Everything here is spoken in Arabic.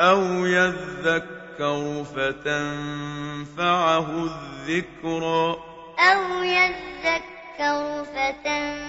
أَوْ يَذَّكَّرُ فَتَنفَعَهُ الذِّكْرَىٰ. أَوْ يَذَّكَّرُ فَتَنفَعَهُ